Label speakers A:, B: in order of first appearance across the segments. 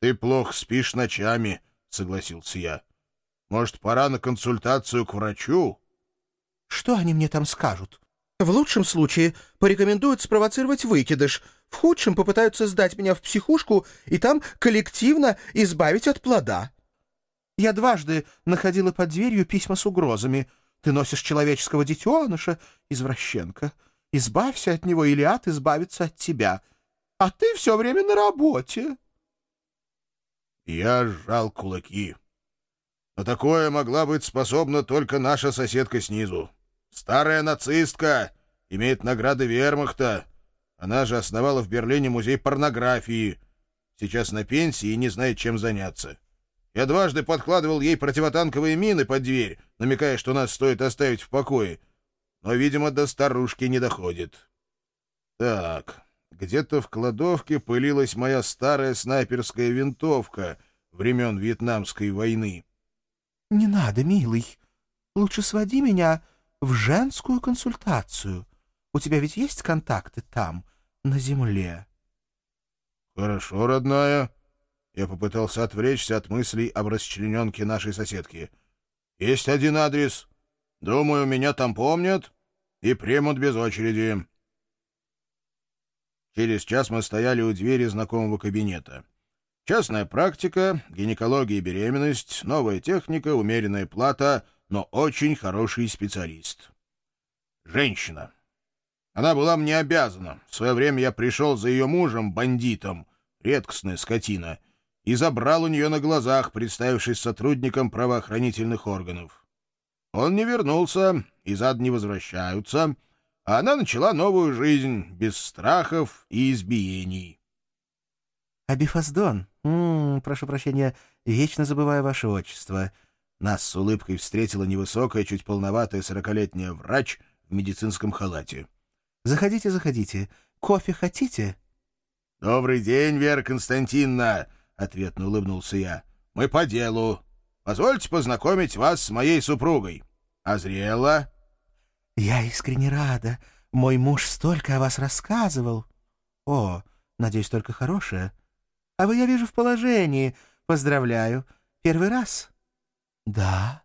A: Ты плохо спишь ночами, — согласился я. Может, пора на консультацию к врачу?
B: Что они мне там скажут? В лучшем случае порекомендуют спровоцировать выкидыш, в худшем попытаются сдать меня в психушку и там коллективно избавить от плода. Я дважды находила под дверью письма с угрозами. Ты носишь человеческого детеныша, извращенка. Избавься от него, или ад избавится от тебя. А ты все время на работе.
A: Я сжал кулаки. На такое могла быть способна только наша соседка снизу. Старая нацистка, имеет награды вермахта. Она же основала в Берлине музей порнографии. Сейчас на пенсии и не знает, чем заняться. Я дважды подкладывал ей противотанковые мины под дверь, намекая, что нас стоит оставить в покое. Но, видимо, до старушки не доходит. Так, где-то в кладовке пылилась моя старая снайперская винтовка времен Вьетнамской войны.
B: — Не надо, милый. Лучше своди меня в женскую консультацию. У тебя ведь есть контакты там, на земле?
A: — Хорошо, родная. Я попытался отвлечься от мыслей об расчлененке нашей соседки. — Есть один адрес. Думаю, меня там помнят и примут без очереди. Через час мы стояли у двери знакомого кабинета. Частная практика, гинекология и беременность, новая техника, умеренная плата, но очень хороший специалист. Женщина. Она была мне обязана. В свое время я пришел за ее мужем, бандитом, редкостная скотина, и забрал у нее на глазах, представившись сотрудником правоохранительных органов. Он не вернулся, из ада не возвращаются, а она начала новую жизнь, без страхов и избиений.
B: — Абифаздон, М -м, прошу прощения, вечно забываю ваше отчество.
A: Нас с улыбкой встретила невысокая, чуть полноватая сорокалетняя врач в медицинском халате.
B: Заходите, заходите. Кофе хотите?
A: — Добрый день, Вера Константиновна! — ответно улыбнулся я. — Мы по делу. Позвольте познакомить вас с моей супругой. Азриэла?
B: — Я искренне рада. Мой муж столько о вас рассказывал. — О, надеюсь, только хорошее. А вы, я вижу, в положении. Поздравляю. Первый раз? — Да.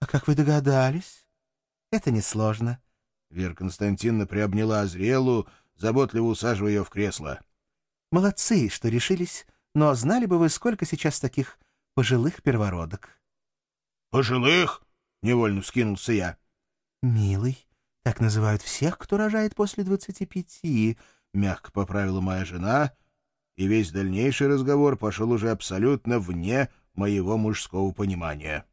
B: А как вы догадались? — Это несложно.
A: — Вера Константиновна приобняла Азриэлу, заботливо усаживая ее в кресло.
B: — Молодцы, что решились, но знали бы вы, сколько сейчас таких пожилых первородок.
A: — Пожилых? — невольно вскинулся я.
B: — Милый, так называют всех, кто рожает после двадцати пяти, — мягко поправила моя жена, и весь дальнейший разговор пошел уже абсолютно вне моего мужского понимания.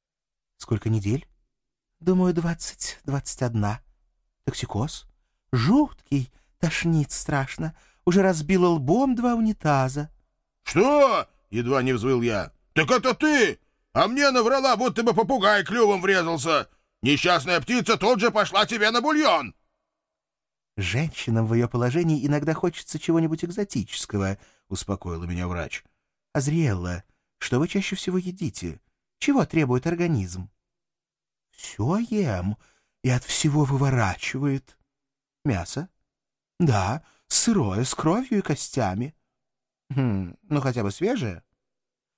B: — Сколько недель? — Думаю, двадцать, двадцать одна. — Токсикоз? Жуткий, тошнит страшно. Уже разбила лбом два унитаза.
A: — Что? — едва не взвыл я. — Так это ты! А мне наврала, будто бы попугай клювом врезался. Несчастная птица тут же пошла тебе на бульон.
B: Женщинам в ее положении иногда хочется чего-нибудь экзотического, — успокоила меня врач. — Азриэлла, что вы чаще всего едите? Чего требует организм? — Все ем, и от всего выворачивает. Мясо? Да, сырое, с кровью и костями. Хм, ну хотя бы свежее.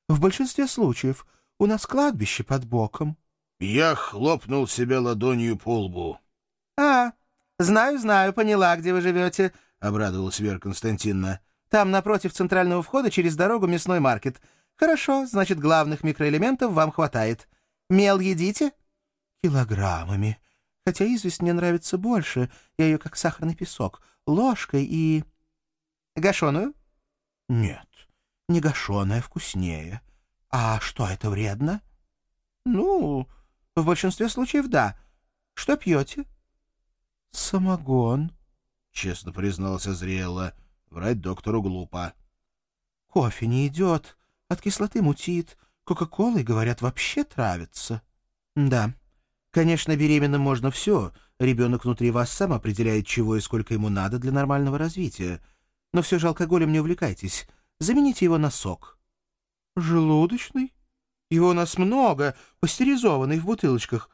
B: В большинстве случаев у нас кладбище под боком.
A: Я хлопнул себя ладонью по лбу.
B: — А, знаю, знаю, поняла, где вы живете, — обрадовалась Вера Константиновна. — Там напротив центрального входа через дорогу мясной маркет. Хорошо, значит, главных микроэлементов вам хватает. Мел едите? — Килограммами, Хотя известь мне нравится больше, я ее как сахарный песок, ложкой и... Гашеную? Нет, не гашеная, вкуснее. А что, это вредно? Ну, в большинстве случаев да. Что пьете? Самогон, честно призналась Азриэла. Врать доктору глупо. Кофе не идет, от кислоты мутит, кока-колой, говорят, вообще травится. Да, Конечно, беременным можно все. Ребенок внутри вас сам определяет, чего и сколько ему надо для нормального развития. Но все же алкоголем не увлекайтесь. Замените его на сок. Желудочный? Его у нас много, пастеризованный в бутылочках.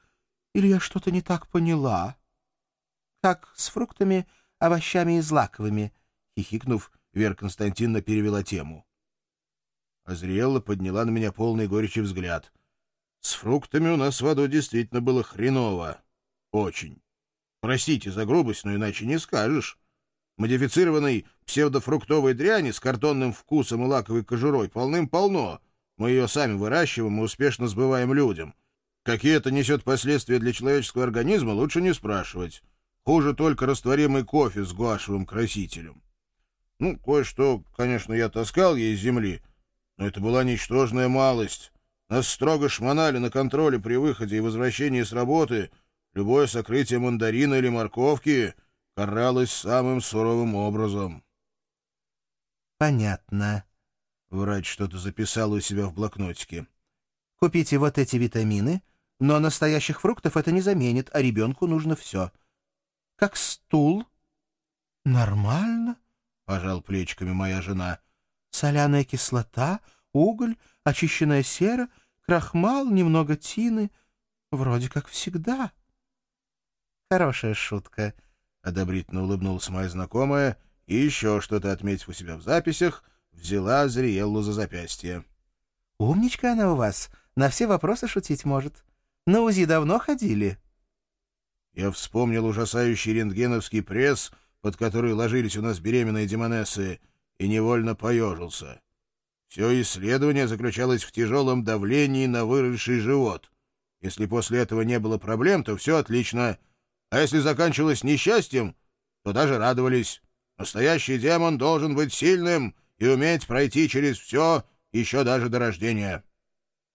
B: Или я что-то не так поняла? Как с фруктами, овощами и злаковыми? Хихикнув, Вера Константиновна перевела тему.
A: Азриэлла подняла на меня полный горечи взгляд. С фруктами у нас в аду действительно было хреново. Очень. Простите за грубость, но иначе не скажешь. Модифицированной псевдофруктовой дряни с картонным вкусом и лаковой кожурой полным-полно. Мы ее сами выращиваем и успешно сбываем людям. Какие это несет последствия для человеческого организма, лучше не спрашивать. Хуже только растворимый кофе с гуашевым красителем. Ну, кое-что, конечно, я таскал ей из земли, но это была ничтожная малость. Нас строго шмонали на контроле при выходе и возвращении с работы. Любое сокрытие мандарина или морковки каралось самым суровым образом.
B: Понятно.
A: Врач что-то записал у себя в блокнотике.
B: Купите вот эти витамины, но настоящих фруктов это не заменит, а ребенку нужно все. Как стул. Нормально, — пожал плечиками моя жена. Соляная кислота, уголь, очищенная сера, крахмал, немного тины. Вроде как всегда. Хорошая шутка, — одобрительно улыбнулась моя знакомая и еще что-то, отметив у себя в записях, взяла Зриеллу за запястье. «Умничка она у вас, на все вопросы шутить может. На УЗИ давно ходили?»
A: Я вспомнил ужасающий рентгеновский пресс, под который ложились у нас беременные демонессы, и невольно поежился. Все исследование заключалось в тяжелом давлении на выросший живот. Если после этого не было проблем, то все отлично — а если заканчивалось несчастьем, то даже радовались. Настоящий демон должен быть сильным и уметь пройти через все, еще даже до рождения.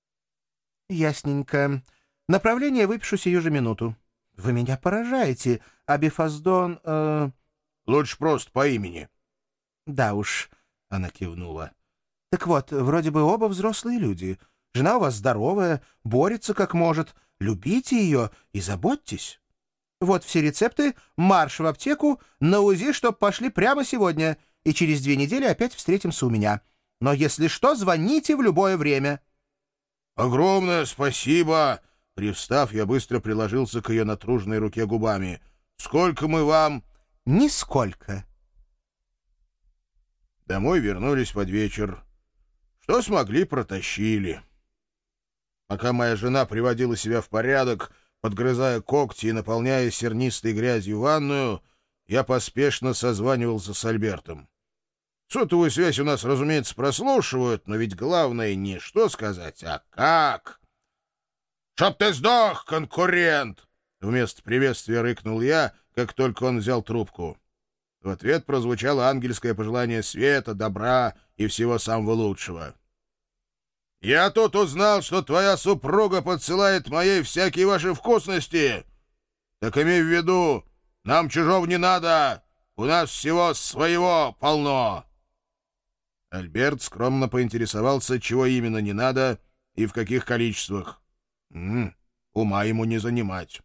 B: — Ясненько. Направление выпишу сию же минуту. Вы меня поражаете. А Бифаздон... Э...
A: — Лучше просто по имени.
B: — Да уж, — она кивнула. — Так вот, вроде бы оба взрослые люди. Жена у вас здоровая, борется как может. Любите ее и заботьтесь. Вот все рецепты, марш в аптеку, на УЗИ, чтоб пошли прямо сегодня, и через две недели опять встретимся у меня. Но если что, звоните в любое время».
A: «Огромное спасибо!» Привстав, я быстро приложился к ее натруженной руке губами. «Сколько мы вам...»
B: «Нисколько».
A: Домой вернулись под вечер. Что смогли, протащили. Пока моя жена приводила себя в порядок, подгрызая когти и наполняя сернистой грязью ванную, я поспешно созванивался с Альбертом. Сотовую связь у нас, разумеется, прослушивают, но ведь главное не что сказать, а как. «Чтоб ты сдох, конкурент!» Вместо приветствия рыкнул я, как только он взял трубку. В ответ прозвучало ангельское пожелание света, добра и всего самого лучшего. Я тут узнал, что твоя супруга подсылает моей всякие ваши вкусности. Так имей в виду, нам чужого не надо, у нас всего своего полно». Альберт скромно поинтересовался, чего именно не надо и в каких количествах. М -м, ума ему не занимать.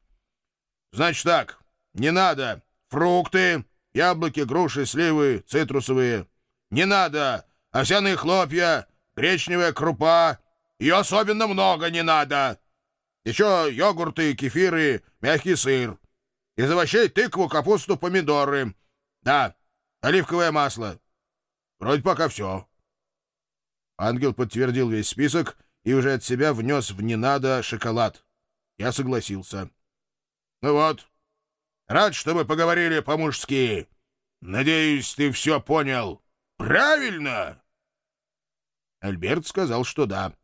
A: «Значит так, не надо фрукты, яблоки, груши, сливы, цитрусовые. Не надо овсяные хлопья, гречневая крупа. Ее особенно много не надо. Еще йогурты, кефиры, мягкий сыр. Из овощей тыкву, капусту, помидоры. Да, оливковое масло. Вроде пока все. Ангел подтвердил весь список и уже от себя внес в «не надо» шоколад. Я согласился. Ну вот, рад, что мы поговорили по-мужски. Надеюсь, ты все понял. Правильно? Альберт сказал, что да.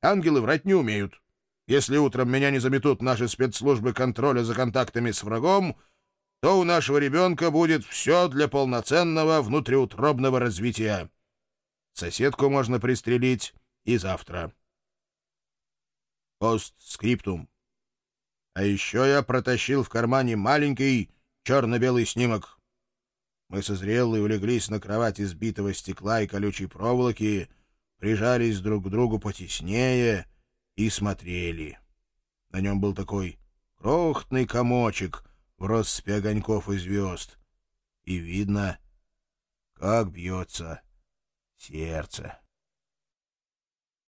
A: Ангелы врать не умеют. Если утром меня не заметут наши спецслужбы контроля за контактами с врагом, то у нашего ребенка будет все для полноценного внутриутробного развития. Соседку можно пристрелить и завтра. Постскриптум. А еще я протащил в кармане маленький черно-белый снимок. Мы со зрелой улеглись на кровать из битого стекла и колючей проволоки, прижались друг к другу потеснее и смотрели. На нем был такой крохотный комочек в россыпи огоньков и звезд. И видно, как бьется сердце.